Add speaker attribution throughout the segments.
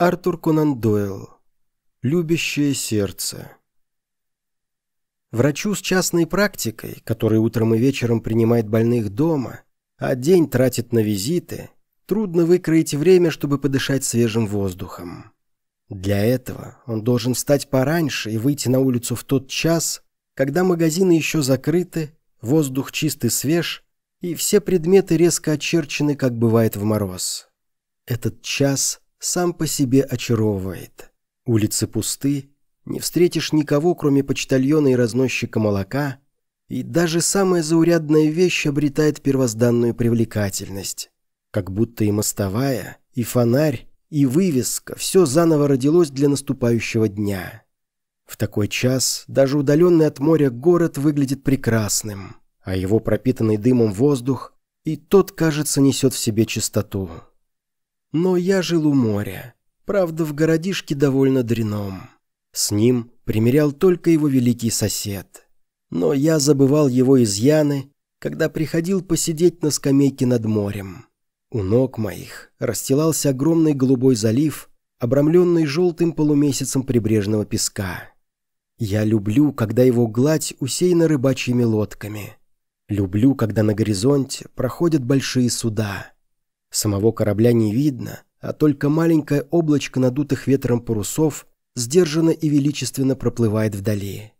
Speaker 1: Артур Конан Дойл. Любящее сердце. Врачу с частной практикой, который утром и вечером принимает больных дома, а день тратит на визиты, трудно выкроить время, чтобы подышать свежим воздухом. Для этого он должен встать пораньше и выйти на улицу в тот час, когда магазины еще закрыты, воздух чист и свеж, и все предметы резко очерчены, как бывает в мороз. Этот час сам по себе очаровывает. Улицы пусты, не встретишь никого, кроме почтальона и разносчика молока, и даже самая заурядная вещь обретает первозданную привлекательность. Как будто и мостовая, и фонарь, и вывеска – все заново родилось для наступающего дня. В такой час даже удаленный от моря город выглядит прекрасным, а его пропитанный дымом воздух и тот, кажется, несет в себе чистоту. Но я жил у моря, правда, в городишке довольно дреном. С ним примерял только его великий сосед. Но я забывал его изъяны, когда приходил посидеть на скамейке над морем. У ног моих расстилался огромный голубой залив, обрамленный желтым полумесяцем прибрежного песка. Я люблю, когда его гладь усеяна рыбачьими лодками. Люблю, когда на горизонте проходят большие суда. Самого корабля не видно, а только маленькое облачко надутых ветром парусов сдержанно и величественно проплывает вдали.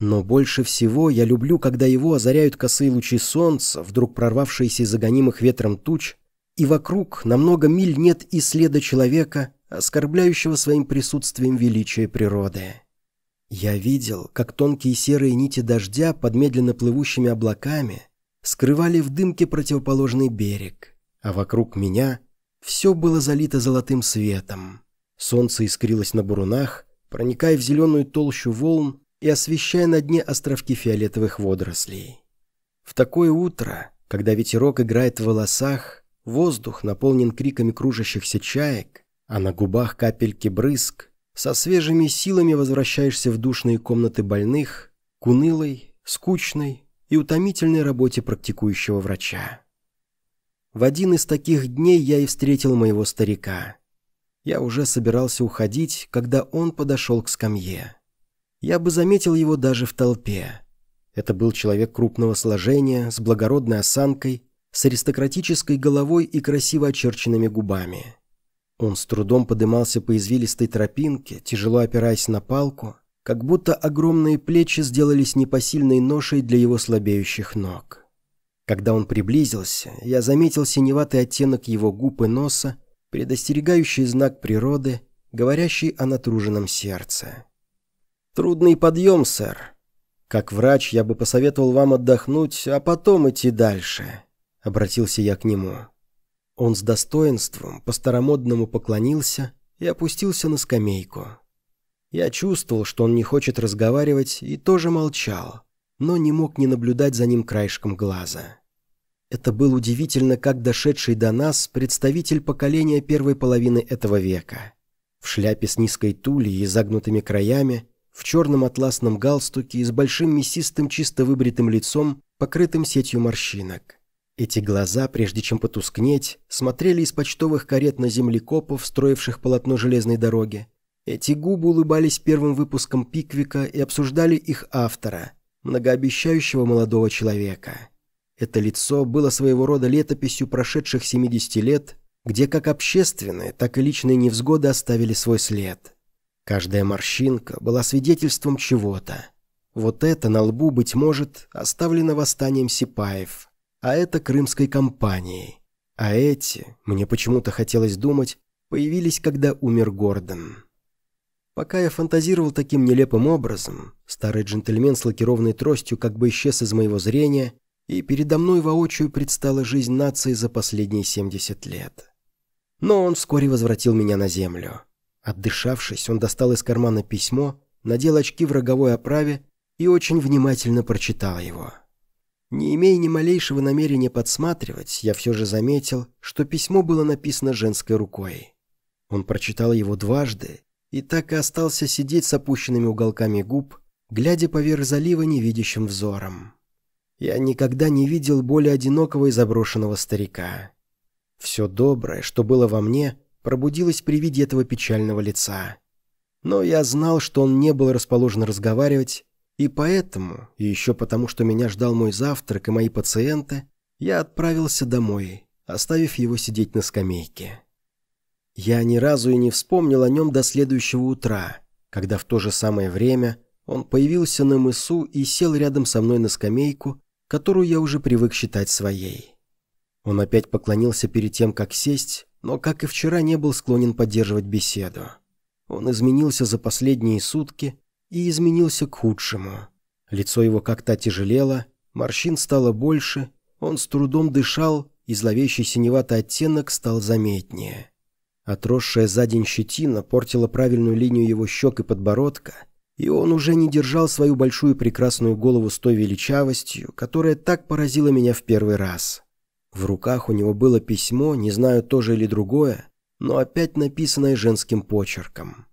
Speaker 1: Но больше всего я люблю, когда его озаряют косые лучи солнца, вдруг прорвавшиеся из загонимых ветром туч, и вокруг на много миль нет и следа человека, оскорбляющего своим присутствием величие природы. Я видел, как тонкие серые нити дождя под медленно плывущими облаками скрывали в дымке противоположный берег, а вокруг меня все было залито золотым светом. Солнце искрилось на бурунах, проникая в зеленую толщу волн и освещая на дне островки фиолетовых водорослей. В такое утро, когда ветерок играет в волосах, воздух наполнен криками кружащихся чаек, а на губах капельки брызг, со свежими силами возвращаешься в душные комнаты больных, к унылой, скучной и утомительной работе практикующего врача. В один из таких дней я и встретил моего старика. Я уже собирался уходить, когда он подошел к скамье. Я бы заметил его даже в толпе. Это был человек крупного сложения, с благородной осанкой, с аристократической головой и красиво очерченными губами. Он с трудом подымался по извилистой тропинке, тяжело опираясь на палку, как будто огромные плечи сделались непосильной ношей для его слабеющих ног. Когда он приблизился, я заметил синеватый оттенок его губ и носа, предостерегающий знак природы, говорящий о натруженном сердце. «Трудный подъем, сэр. Как врач я бы посоветовал вам отдохнуть, а потом идти дальше», — обратился я к нему. Он с достоинством по-старомодному поклонился и опустился на скамейку. Я чувствовал, что он не хочет разговаривать, и тоже молчал но не мог не наблюдать за ним краешком глаза. Это был удивительно, как дошедший до нас представитель поколения первой половины этого века. В шляпе с низкой тулей и загнутыми краями, в черном атласном галстуке и с большим мясистым чисто выбритым лицом, покрытым сетью морщинок. Эти глаза, прежде чем потускнеть, смотрели из почтовых карет на землекопов, строивших полотно железной дороги. Эти губы улыбались первым выпуском «Пиквика» и обсуждали их автора – многообещающего молодого человека. Это лицо было своего рода летописью прошедших 70 лет, где как общественные, так и личные невзгоды оставили свой след. Каждая морщинка была свидетельством чего-то. Вот это на лбу, быть может, оставлено восстанием Сипаев, а это крымской компанией. А эти, мне почему-то хотелось думать, появились, когда умер Гордон. Пока я фантазировал таким нелепым образом, старый джентльмен с лакированной тростью как бы исчез из моего зрения, и передо мной воочию предстала жизнь нации за последние 70 лет. Но он вскоре возвратил меня на землю. Отдышавшись, он достал из кармана письмо, надел очки в роговой оправе и очень внимательно прочитал его. Не имея ни малейшего намерения подсматривать, я все же заметил, что письмо было написано женской рукой. Он прочитал его дважды и так и остался сидеть с опущенными уголками губ, глядя поверх залива невидящим взором. Я никогда не видел более одинокого и заброшенного старика. Все доброе, что было во мне, пробудилось при виде этого печального лица. Но я знал, что он не был расположен разговаривать, и поэтому, и еще потому, что меня ждал мой завтрак и мои пациенты, я отправился домой, оставив его сидеть на скамейке. Я ни разу и не вспомнил о нем до следующего утра, когда в то же самое время он появился на мысу и сел рядом со мной на скамейку, которую я уже привык считать своей. Он опять поклонился перед тем, как сесть, но, как и вчера, не был склонен поддерживать беседу. Он изменился за последние сутки и изменился к худшему. Лицо его как-то тяжелело, морщин стало больше, он с трудом дышал, и зловещий синеватый оттенок стал заметнее. Отросшая за день щетина портила правильную линию его щек и подбородка, и он уже не держал свою большую прекрасную голову с той величавостью, которая так поразила меня в первый раз. В руках у него было письмо, не знаю, то же или другое, но опять написанное женским почерком.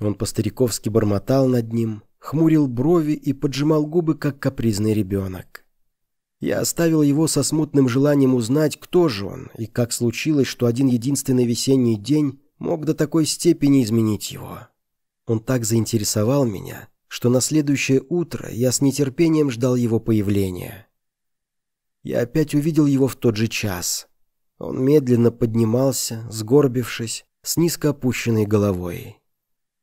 Speaker 1: Он по-стариковски бормотал над ним, хмурил брови и поджимал губы, как капризный ребенок. Я оставил его со смутным желанием узнать, кто же он, и как случилось, что один единственный весенний день мог до такой степени изменить его. Он так заинтересовал меня, что на следующее утро я с нетерпением ждал его появления. Я опять увидел его в тот же час. Он медленно поднимался, сгорбившись, с низко опущенной головой.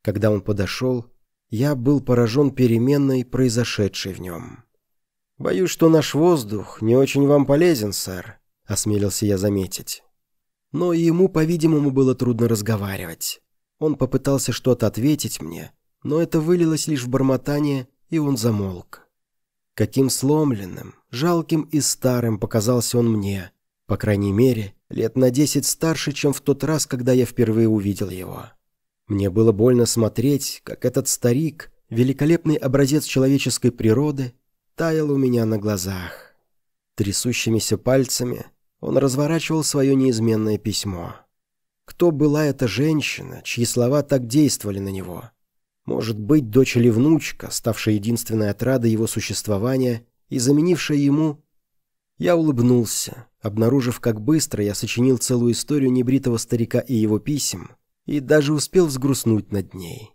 Speaker 1: Когда он подошел, я был поражен переменной, произошедшей в нем. «Боюсь, что наш воздух не очень вам полезен, сэр», — осмелился я заметить. Но ему, по-видимому, было трудно разговаривать. Он попытался что-то ответить мне, но это вылилось лишь в бормотание, и он замолк. Каким сломленным, жалким и старым показался он мне, по крайней мере, лет на десять старше, чем в тот раз, когда я впервые увидел его. Мне было больно смотреть, как этот старик, великолепный образец человеческой природы, таял у меня на глазах. Трясущимися пальцами он разворачивал свое неизменное письмо. Кто была эта женщина, чьи слова так действовали на него? Может быть, дочь или внучка, ставшая единственной отрадой его существования и заменившая ему... Я улыбнулся, обнаружив, как быстро я сочинил целую историю небритого старика и его писем, и даже успел взгрустнуть над ней.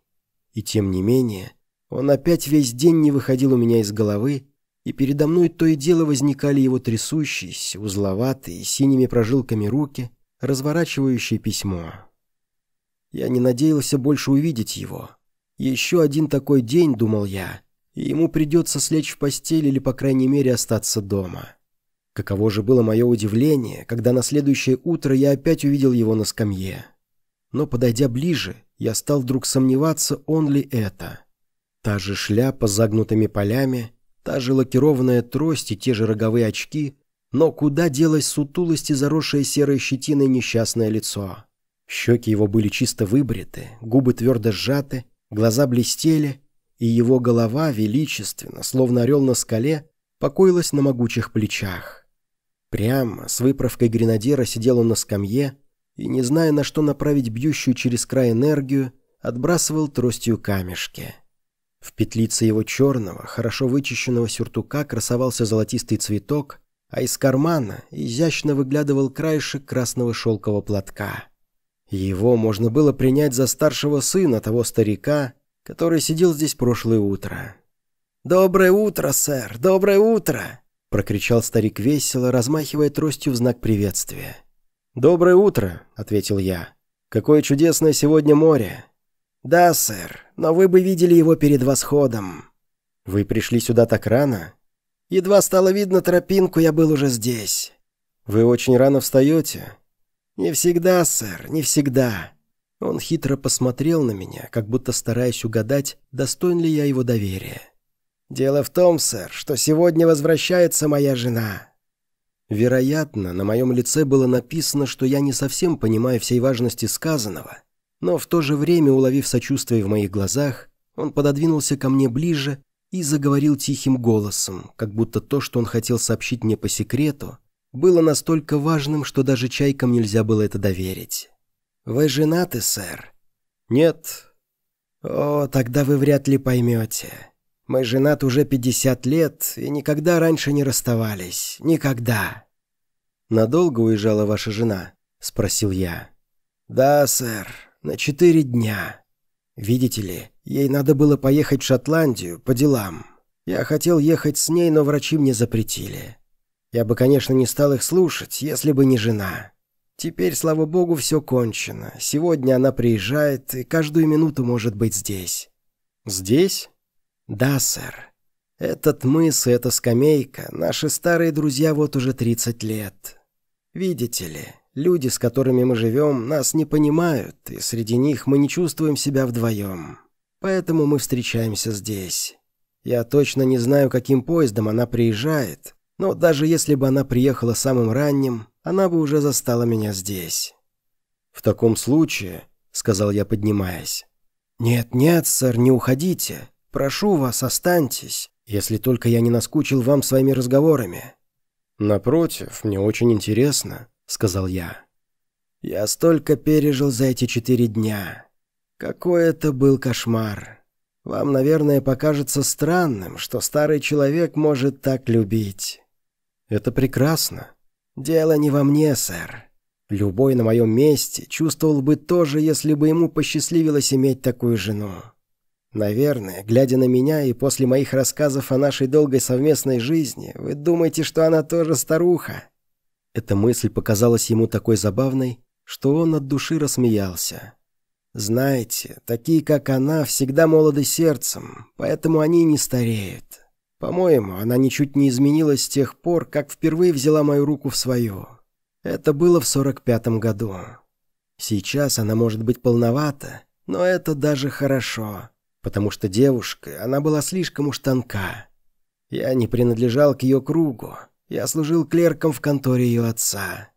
Speaker 1: И тем не менее, он опять весь день не выходил у меня из головы, и передо мной то и дело возникали его трясущиеся, узловатые, синими прожилками руки, разворачивающие письмо. Я не надеялся больше увидеть его, еще один такой день, думал я, и ему придется слечь в постель или, по крайней мере, остаться дома. Каково же было мое удивление, когда на следующее утро я опять увидел его на скамье. Но, подойдя ближе, я стал вдруг сомневаться, он ли это. Та же шляпа с загнутыми полями, та же лакированная трость и те же роговые очки, но куда делась сутулость и заросшее серой щетиной несчастное лицо? Щеки его были чисто выбриты, губы твердо сжаты, Глаза блестели, и его голова величественно, словно орел на скале, покоилась на могучих плечах. Прямо, с выправкой гренадера сидел он на скамье и, не зная, на что направить бьющую через край энергию, отбрасывал тростью камешки. В петлице его черного, хорошо вычищенного сюртука красовался золотистый цветок, а из кармана изящно выглядывал краешек красного шелкового платка. Его можно было принять за старшего сына того старика, который сидел здесь прошлое утро. «Доброе утро, сэр! Доброе утро!» — прокричал старик весело, размахивая тростью в знак приветствия. «Доброе утро!» — ответил я. «Какое чудесное сегодня море!» «Да, сэр, но вы бы видели его перед восходом». «Вы пришли сюда так рано?» «Едва стало видно тропинку, я был уже здесь». «Вы очень рано встаете?» «Не всегда, сэр, не всегда». Он хитро посмотрел на меня, как будто стараясь угадать, достоин ли я его доверия. «Дело в том, сэр, что сегодня возвращается моя жена». Вероятно, на моем лице было написано, что я не совсем понимаю всей важности сказанного, но в то же время, уловив сочувствие в моих глазах, он пододвинулся ко мне ближе и заговорил тихим голосом, как будто то, что он хотел сообщить мне по секрету, было настолько важным, что даже чайкам нельзя было это доверить. «Вы женаты, сэр?» «Нет». «О, тогда вы вряд ли поймете. Мы женаты уже 50 лет и никогда раньше не расставались. Никогда». «Надолго уезжала ваша жена?» – спросил я. «Да, сэр, на четыре дня. Видите ли, ей надо было поехать в Шотландию по делам. Я хотел ехать с ней, но врачи мне запретили. Я бы, конечно, не стал их слушать, если бы не жена. Теперь, слава богу, все кончено. Сегодня она приезжает и каждую минуту может быть здесь». «Здесь?» «Да, сэр. Этот мыс и эта скамейка — наши старые друзья вот уже 30 лет. Видите ли, люди, с которыми мы живем, нас не понимают, и среди них мы не чувствуем себя вдвоем. Поэтому мы встречаемся здесь. Я точно не знаю, каким поездом она приезжает, но даже если бы она приехала самым ранним, она бы уже застала меня здесь. «В таком случае», — сказал я, поднимаясь, «Нет-нет, сэр, не уходите. Прошу вас, останьтесь, если только я не наскучил вам своими разговорами». «Напротив, мне очень интересно», — сказал я. «Я столько пережил за эти четыре дня. Какой это был кошмар. Вам, наверное, покажется странным, что старый человек может так любить». «Это прекрасно». «Дело не во мне, сэр. Любой на моем месте чувствовал бы то же, если бы ему посчастливилось иметь такую жену. Наверное, глядя на меня и после моих рассказов о нашей долгой совместной жизни, вы думаете, что она тоже старуха?» Эта мысль показалась ему такой забавной, что он от души рассмеялся. «Знаете, такие, как она, всегда молоды сердцем, поэтому они не стареют. По-моему, она ничуть не изменилась с тех пор, как впервые взяла мою руку в свою. Это было в сорок пятом году. Сейчас она может быть полновата, но это даже хорошо потому что девушка, она была слишком уж тонка. Я не принадлежал к ее кругу, я служил клерком в конторе ее отца.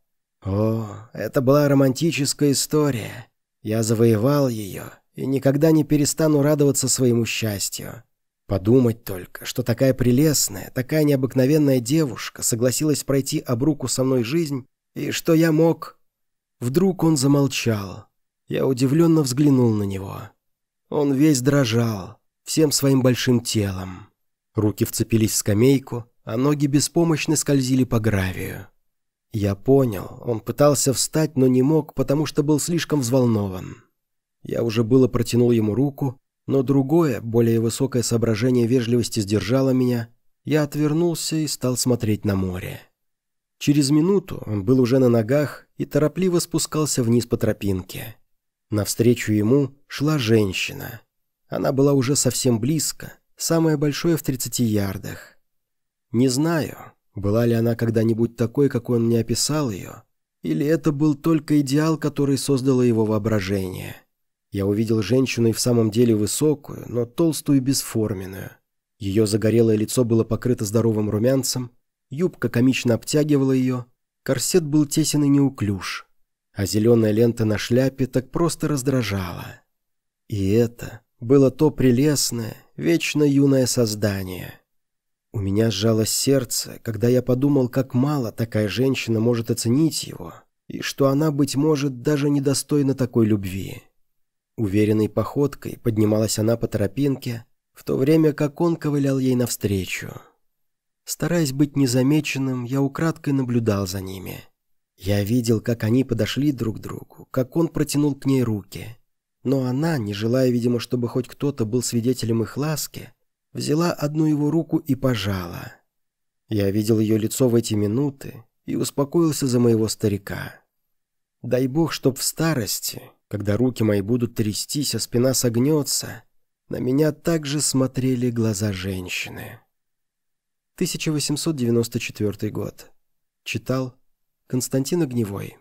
Speaker 1: О, это была романтическая история. Я завоевал ее и никогда не перестану радоваться своему счастью. Подумать только, что такая прелестная, такая необыкновенная девушка согласилась пройти об руку со мной жизнь, и что я мог... Вдруг он замолчал. Я удивленно взглянул на него. Он весь дрожал, всем своим большим телом. Руки вцепились в скамейку, а ноги беспомощно скользили по гравию. Я понял, он пытался встать, но не мог, потому что был слишком взволнован. Я уже было протянул ему руку, но другое, более высокое соображение вежливости сдержало меня. Я отвернулся и стал смотреть на море. Через минуту он был уже на ногах и торопливо спускался вниз по тропинке. Навстречу ему шла женщина. Она была уже совсем близко, самое большое в 30 ярдах. Не знаю, была ли она когда-нибудь такой, как он мне описал ее, или это был только идеал, который создало его воображение. Я увидел женщину и в самом деле высокую, но толстую и бесформенную. Ее загорелое лицо было покрыто здоровым румянцем, юбка комично обтягивала ее, корсет был тесен и неуклюж а зеленая лента на шляпе так просто раздражала. И это было то прелестное, вечно юное создание. У меня сжалось сердце, когда я подумал, как мало такая женщина может оценить его, и что она, быть может, даже недостойна такой любви. Уверенной походкой поднималась она по тропинке, в то время как он ковылял ей навстречу. Стараясь быть незамеченным, я украдкой наблюдал за ними – я видел, как они подошли друг к другу, как он протянул к ней руки. Но она, не желая, видимо, чтобы хоть кто-то был свидетелем их ласки, взяла одну его руку и пожала. Я видел ее лицо в эти минуты и успокоился за моего старика. Дай бог, чтоб в старости, когда руки мои будут трястись, а спина согнется, на меня также смотрели глаза женщины. 1894 год. Читал Константин Огневой